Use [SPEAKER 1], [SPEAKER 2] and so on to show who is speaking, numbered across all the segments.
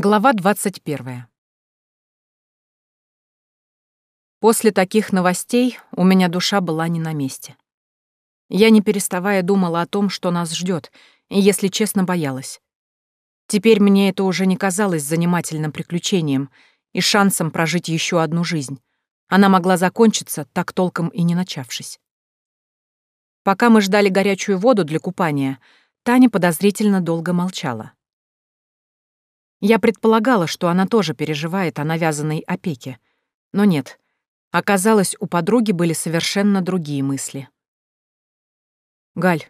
[SPEAKER 1] Глава 21. После таких новостей у меня душа была не на месте. Я, не переставая, думала о том, что нас ждет, и, если честно, боялась. Теперь мне это уже не казалось занимательным приключением и шансом прожить еще одну жизнь. Она могла закончиться, так толком и не начавшись. Пока мы ждали горячую воду для купания, Таня подозрительно долго молчала. Я предполагала, что она тоже переживает о навязанной опеке. Но нет. Оказалось, у подруги были совершенно другие мысли. «Галь,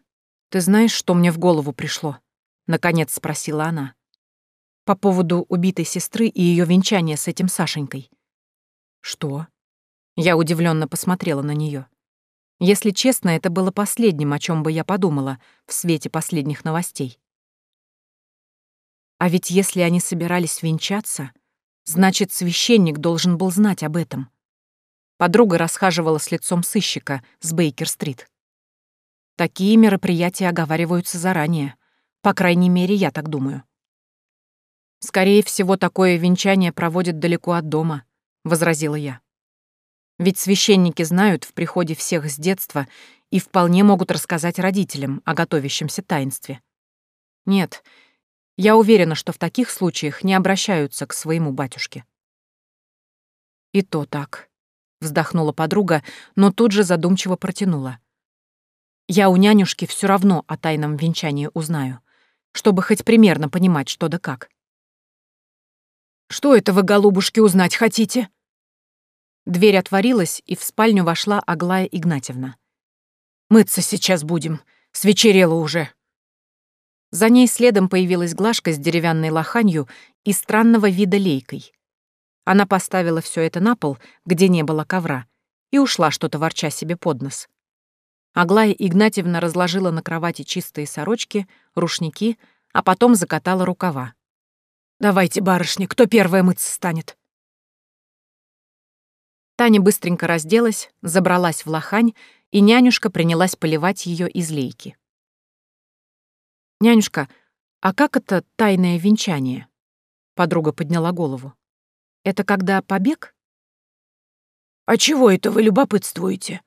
[SPEAKER 1] ты знаешь, что мне в голову пришло?» — наконец спросила она. «По поводу убитой сестры и ее венчания с этим Сашенькой». «Что?» Я удивленно посмотрела на нее. Если честно, это было последним, о чем бы я подумала в свете последних новостей. А ведь если они собирались венчаться, значит, священник должен был знать об этом. Подруга расхаживала с лицом сыщика с Бейкер-стрит. Такие мероприятия оговариваются заранее. По крайней мере, я так думаю. «Скорее всего, такое венчание проводят далеко от дома», — возразила я. «Ведь священники знают в приходе всех с детства и вполне могут рассказать родителям о готовящемся таинстве. Нет, я уверена, что в таких случаях не обращаются к своему батюшке. «И то так», — вздохнула подруга, но тут же задумчиво протянула. «Я у нянюшки все равно о тайном венчании узнаю, чтобы хоть примерно понимать, что да как». «Что это вы, голубушки, узнать хотите?» Дверь отворилась, и в спальню вошла Аглая Игнатьевна. «Мыться сейчас будем. Свечерело уже», за ней следом появилась Глашка с деревянной лоханью и странного вида лейкой. Она поставила все это на пол, где не было ковра, и ушла, что-то ворча себе под нос. Аглая Игнатьевна разложила на кровати чистые сорочки, рушники, а потом закатала рукава. «Давайте, барышни, кто первая мыться станет?» Таня быстренько разделась, забралась в лохань, и нянюшка принялась поливать ее из лейки. «Нянюшка, а как это тайное венчание?» Подруга подняла голову. «Это когда побег?» «А чего это вы любопытствуете?»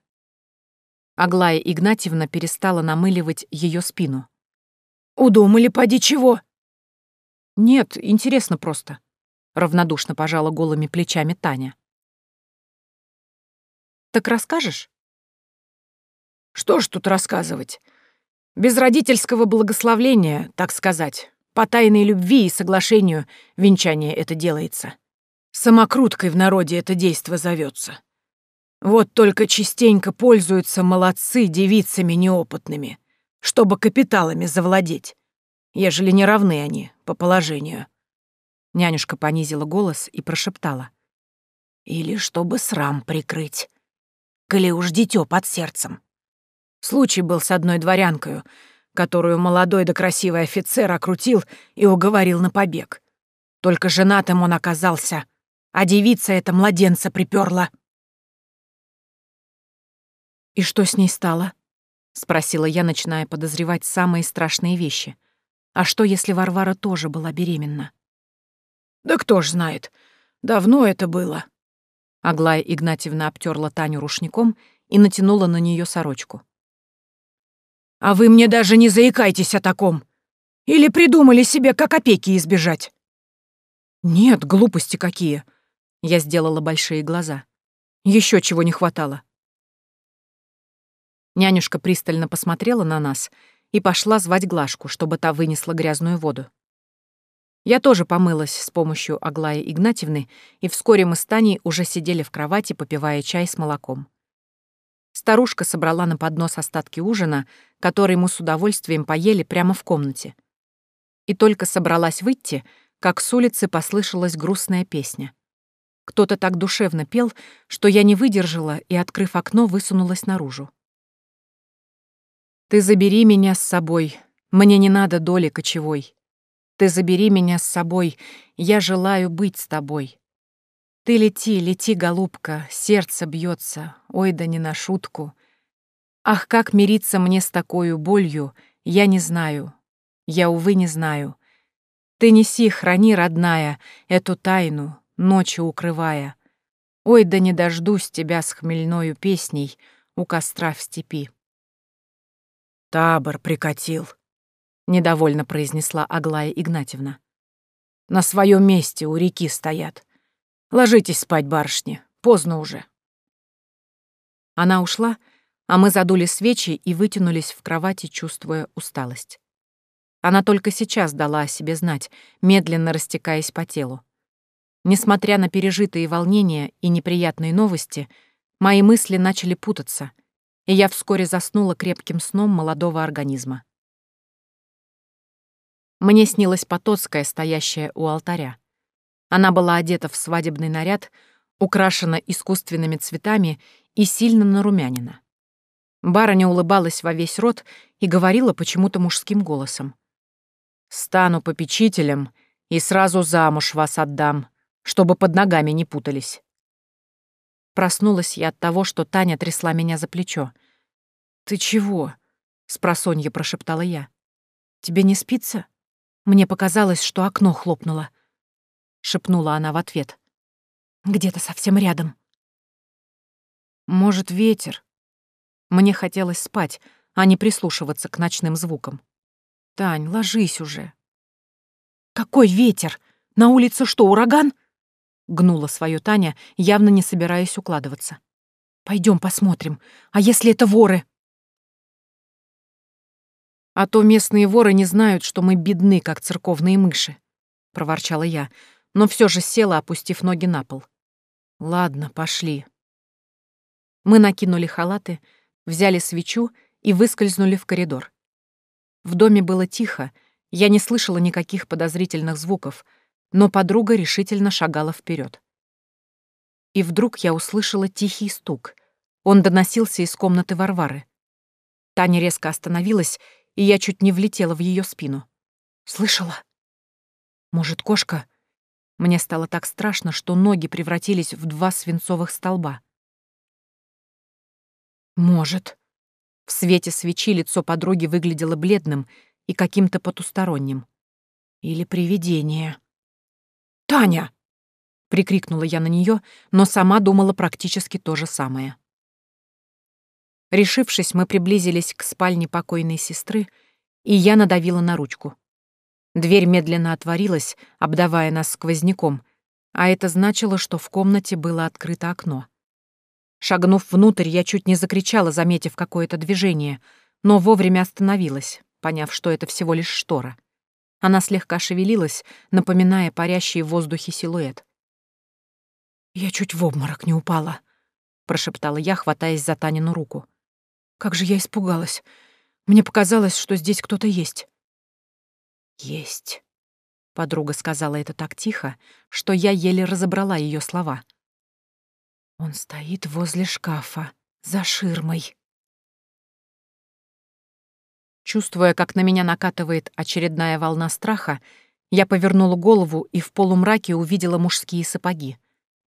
[SPEAKER 1] Аглая Игнатьевна перестала намыливать ее спину. «Удумали, поди чего?» «Нет, интересно просто», — равнодушно пожала голыми плечами Таня. «Так расскажешь?» «Что ж тут рассказывать? Без родительского благословления, так сказать, по тайной любви и соглашению венчание это делается. Самокруткой в народе это действо зовется. Вот только частенько пользуются молодцы девицами неопытными, чтобы капиталами завладеть, ежели не равны они по положению. Нянюшка понизила голос и прошептала. Или чтобы срам прикрыть, коли уж дитё под сердцем. Случай был с одной дворянкою, которую молодой да красивый офицер окрутил и уговорил на побег. Только женатым он оказался, а девица эта младенца приперла. «И что с ней стало?» — спросила я, начиная подозревать самые страшные вещи. «А что, если Варвара тоже была беременна?» «Да кто ж знает. Давно это было». Аглая Игнатьевна обтерла Таню рушником и натянула на нее сорочку. А вы мне даже не заикайтесь о таком. Или придумали себе, как опеки избежать?» «Нет, глупости какие!» Я сделала большие глаза. Еще чего не хватало. Нянюшка пристально посмотрела на нас и пошла звать Глашку, чтобы та вынесла грязную воду. Я тоже помылась с помощью Аглаи Игнатьевны, и вскоре мы с Таней уже сидели в кровати, попивая чай с молоком. Старушка собрала на поднос остатки ужина, который мы с удовольствием поели прямо в комнате. И только собралась выйти, как с улицы послышалась грустная песня. Кто-то так душевно пел, что я не выдержала и, открыв окно, высунулась наружу. «Ты забери меня с собой, мне не надо доли кочевой. Ты забери меня с собой, я желаю быть с тобой. Ты лети, лети, голубка, сердце бьется, ой да не на шутку. Ах, как мириться мне с такой болью, я не знаю, я, увы, не знаю. Ты неси, храни, родная, эту тайну, ночью укрывая. Ой, да не дождусь тебя с хмельною песней у костра в степи.
[SPEAKER 2] Табор прикатил, — недовольно произнесла Аглая Игнатьевна.
[SPEAKER 1] На своем месте у реки стоят. Ложитесь спать, барышни, поздно уже. Она ушла, а мы задули свечи и вытянулись в кровати, чувствуя усталость. Она только сейчас дала о себе знать, медленно растекаясь по телу. Несмотря на пережитые волнения и неприятные новости, мои мысли начали путаться, и я вскоре заснула крепким сном молодого организма. Мне снилась Потоцкая, стоящая у алтаря. Она была одета в свадебный наряд, украшена искусственными цветами и сильно нарумянина. Барыня улыбалась во весь рот и говорила почему-то мужским голосом. «Стану попечителем и сразу замуж вас отдам, чтобы под ногами не путались». Проснулась я от того, что Таня трясла меня за плечо. «Ты чего?» — спросонья прошептала я. «Тебе не спится?» Мне показалось, что окно хлопнуло. Шепнула она в ответ. Где-то совсем рядом. Может, ветер. Мне хотелось спать, а не прислушиваться к ночным звукам. Тань, ложись уже. Какой ветер? На улице что, ураган? Гнула свою Таня, явно не собираясь укладываться. Пойдем посмотрим. А если это воры? А то местные воры не знают, что мы бедны, как церковные мыши, проворчала я, но все же села, опустив ноги на пол. Ладно, пошли. Мы накинули халаты, взяли свечу и выскользнули в коридор. В доме было тихо, я не слышала никаких подозрительных звуков, но подруга решительно шагала вперед. И вдруг я услышала тихий стук. Он доносился из комнаты Варвары. Таня резко остановилась и я чуть не влетела в ее спину. «Слышала?» «Может, кошка?» Мне стало так страшно, что ноги превратились в два свинцовых столба. «Может». В свете свечи лицо подруги выглядело бледным и каким-то потусторонним. Или привидение. «Таня!» — прикрикнула я на нее, но сама думала практически то же самое. Решившись, мы приблизились к спальне покойной сестры, и я надавила на ручку. Дверь медленно отворилась, обдавая нас сквозняком, а это значило, что в комнате было открыто окно. Шагнув внутрь, я чуть не закричала, заметив какое-то движение, но вовремя остановилась, поняв, что это всего лишь штора. Она слегка шевелилась, напоминая парящий в воздухе силуэт. «Я чуть в обморок не упала», — прошептала я, хватаясь за Танину руку. Как же я испугалась. Мне показалось, что здесь кто-то есть. «Есть», — подруга сказала это так тихо, что я еле разобрала ее слова. «Он стоит возле шкафа, за ширмой». Чувствуя, как на меня накатывает очередная волна страха, я повернула голову и в полумраке увидела мужские сапоги.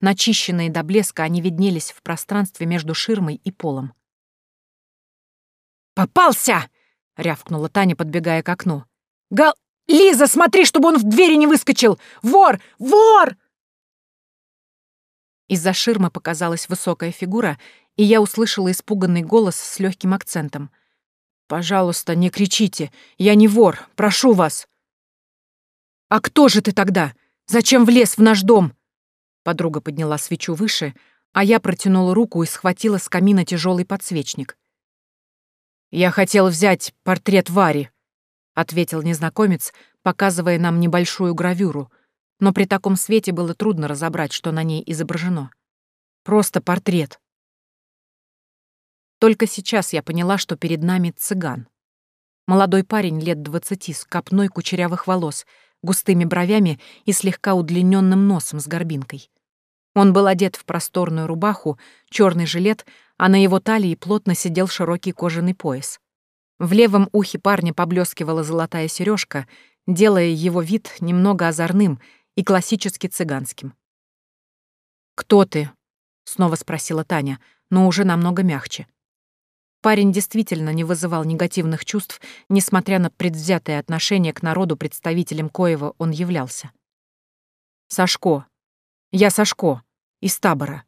[SPEAKER 1] Начищенные до блеска они виднелись в пространстве между ширмой и полом. «Попался!» — рявкнула Таня, подбегая к окну. «Гал... Лиза, смотри, чтобы он в двери не выскочил! Вор! Вор!» Из-за ширмы показалась высокая фигура, и я услышала испуганный голос с легким акцентом. «Пожалуйста, не кричите. Я не вор. Прошу вас». «А кто же ты тогда? Зачем влез в наш дом?» Подруга подняла свечу выше, а я протянула руку и схватила с камина тяжелый подсвечник. «Я хотел взять портрет Вари», — ответил незнакомец, показывая нам небольшую гравюру, но при таком свете было трудно разобрать, что на ней изображено. Просто портрет. Только сейчас я поняла, что перед нами цыган. Молодой парень лет двадцати с копной кучерявых волос, густыми бровями и слегка удлиненным носом с горбинкой. Он был одет в просторную рубаху, черный жилет, а на его талии плотно сидел широкий кожаный пояс. В левом ухе парня поблескивала золотая сережка, делая его вид немного озорным и классически цыганским. «Кто ты?» — снова спросила Таня, но уже намного мягче. парень действительно не вызывал негативных чувств, несмотря на предвзятое отношение к народу, представителем коего он являлся. «Сашко. Я Сашко. Из табора.